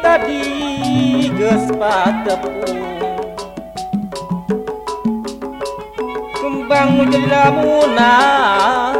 Tadi gespatepung kembang jadi lamunan